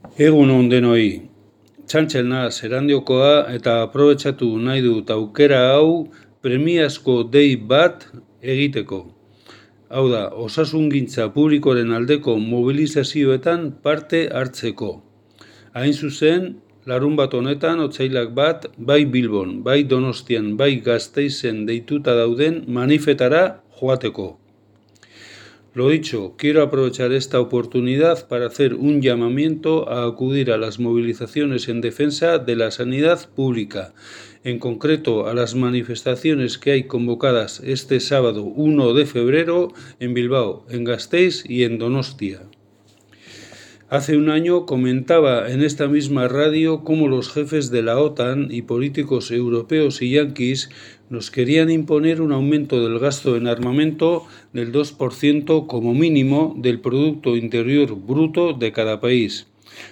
Egun on denoi. Txantxel naz erandiokoa eta aprobetxatu nahi dut aukera hau premiazko dei bat egiteko. Hau da, osasungintza publikoren aldeko mobilizazioetan parte hartzeko. Hain zuzen, larun bat honetan, otzailak bat, bai Bilbon, bai Donostian, bai Gasteizen deituta dauden manifetara joateko. Lo dicho, quiero aprovechar esta oportunidad para hacer un llamamiento a acudir a las movilizaciones en defensa de la sanidad pública, en concreto a las manifestaciones que hay convocadas este sábado 1 de febrero en Bilbao, en Gasteiz y en Donostia. Hace un año comentaba en esta misma radio cómo los jefes de la OTAN y políticos europeos y yanquis nos querían imponer un aumento del gasto en armamento del 2% como mínimo del Producto Interior Bruto de cada país,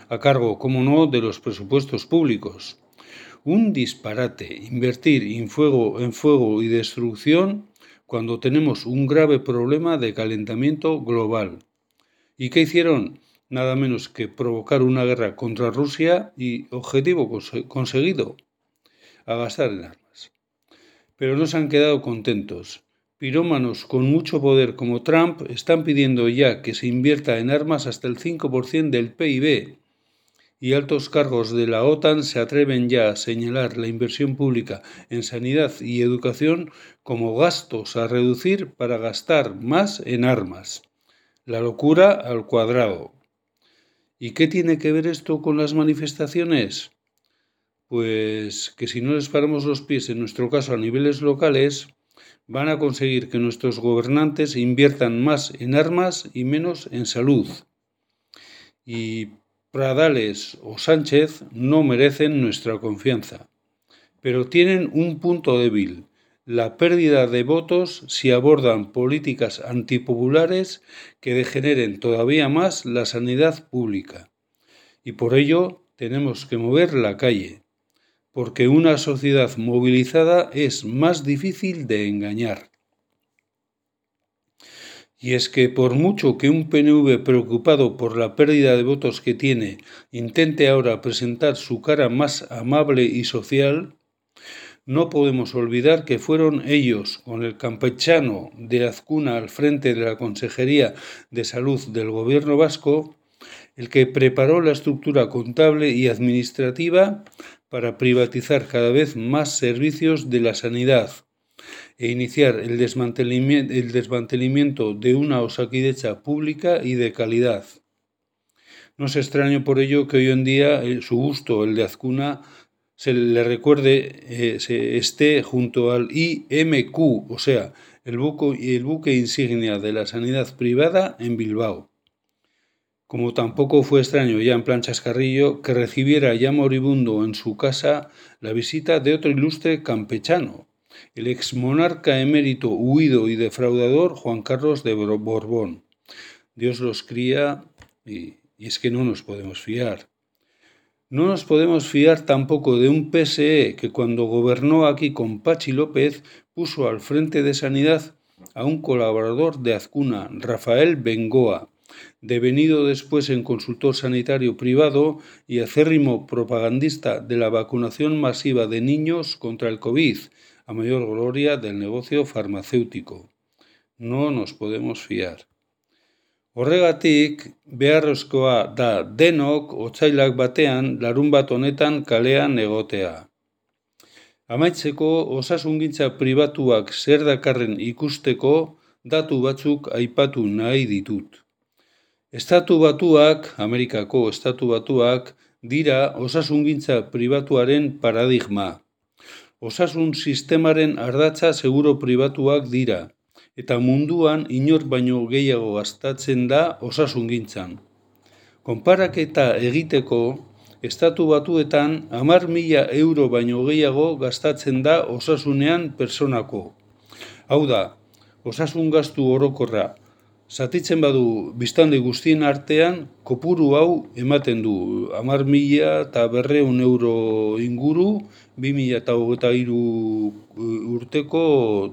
a cargo, como no, de los presupuestos públicos. Un disparate invertir en fuego, en fuego y destrucción cuando tenemos un grave problema de calentamiento global. ¿Y qué hicieron? Nada menos que provocar una guerra contra Rusia y objetivo conseguido, agastar en armas. Pero no se han quedado contentos. Pirómanos con mucho poder como Trump están pidiendo ya que se invierta en armas hasta el 5% del PIB y altos cargos de la OTAN se atreven ya a señalar la inversión pública en sanidad y educación como gastos a reducir para gastar más en armas. La locura al cuadrado. ¿Y qué tiene que ver esto con las manifestaciones? Pues que si no les paramos los pies, en nuestro caso a niveles locales, van a conseguir que nuestros gobernantes inviertan más en armas y menos en salud. Y Pradales o Sánchez no merecen nuestra confianza, pero tienen un punto débil, la pérdida de votos si abordan políticas antipopulares que degeneren todavía más la sanidad pública. Y por ello tenemos que mover la calle, porque una sociedad movilizada es más difícil de engañar. Y es que por mucho que un PNV preocupado por la pérdida de votos que tiene intente ahora presentar su cara más amable y social, no podemos olvidar que fueron ellos, con el campechano de Azcuna al frente de la Consejería de Salud del Gobierno vasco, el que preparó la estructura contable y administrativa para privatizar cada vez más servicios de la sanidad e iniciar el desmantelamiento, de una osaquidecha pública y de calidad. No es extraño por ello que hoy en día eh, su gusto, el de Azcuna, se le recuerde, eh, se esté junto al IMQ, o sea, el buque, el buque insignia de la sanidad privada en Bilbao. Como tampoco fue extraño ya en plan chascarrillo que recibiera ya moribundo en su casa la visita de otro ilustre campechano, el ex monarca emérito huido y defraudador Juan Carlos de Borbón. Dios los cría y es que no nos podemos fiar. No nos podemos fiar tampoco de un PSE que cuando gobernó aquí con Pachi López puso al frente de Sanidad a un colaborador de Azcuna, Rafael Bengoa, devenido después en consultor sanitario privado y acérrimo propagandista de la vacunación masiva de niños contra el COVID, a mayor gloria del negocio farmacéutico. No nos podemos fiar. Horregatik, beharrezkoa da denok otsailak batean larun bat honetan kalean egotea. Amaitzeko osasungintza pribatuak zer dakarren ikusteko datu batzuk aipatu nahi ditut. Estatu batuak, Amerikako estatu batuak, dira osasungintza pribatuaren paradigma. Osasun sistemaren ardatza seguro pribatuak dira eta munduan inor baino gehiago gastatzen da osasungintzan. Konparaketa egiteko, estatu batuetan amar mila euro baino gehiago gastatzen da osasunean personako. Hau da, osasun gastu orokorra, zatitzen badu biztande guztien artean, kopuru hau ematen du amar mila eta berreun euro inguru, bi mila eta hogeta iru urteko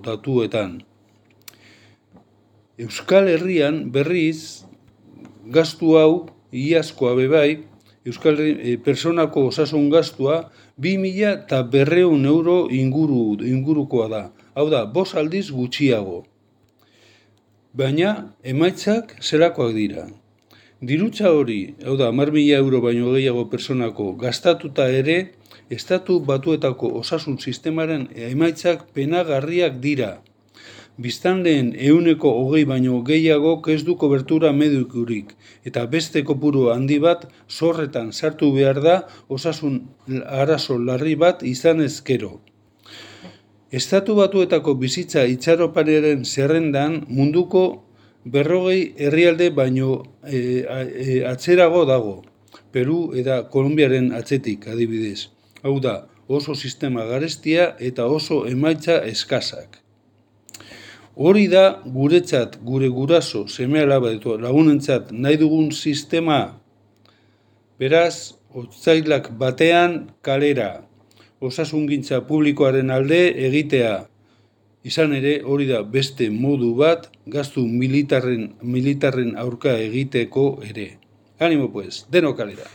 datuetan. Euskal Herrian berriz gastu hau iazkoa bebai Euskal e, personako osasun gastua 2000 eta berreun euro inguru, ingurukoa da. Hau da, bos aldiz gutxiago. Baina, emaitzak zerakoak dira. Dirutza hori, hau da, mar mila euro baino gehiago personako gastatuta ere, estatu batuetako osasun sistemaren emaitzak penagarriak dira biztanleen euneko hogei baino gehiago ez du kobertura medikurik, eta beste kopuru handi bat zorretan sartu behar da osasun arazo larri bat izan ezkero. Estatu batuetako bizitza itxaropareren zerrendan munduko berrogei herrialde baino e, e, atzerago dago, Peru eta Kolumbiaren atzetik adibidez. Hau da, oso sistema garestia eta oso emaitza eskasak. Hori da guretzat, gure guraso, seme alaba lagunentzat nahi dugun sistema. Beraz, otzailak batean kalera, osasungintza publikoaren alde egitea. Izan ere, hori da beste modu bat, gaztu militarren, militarren aurka egiteko ere. Animo pues, deno kalera.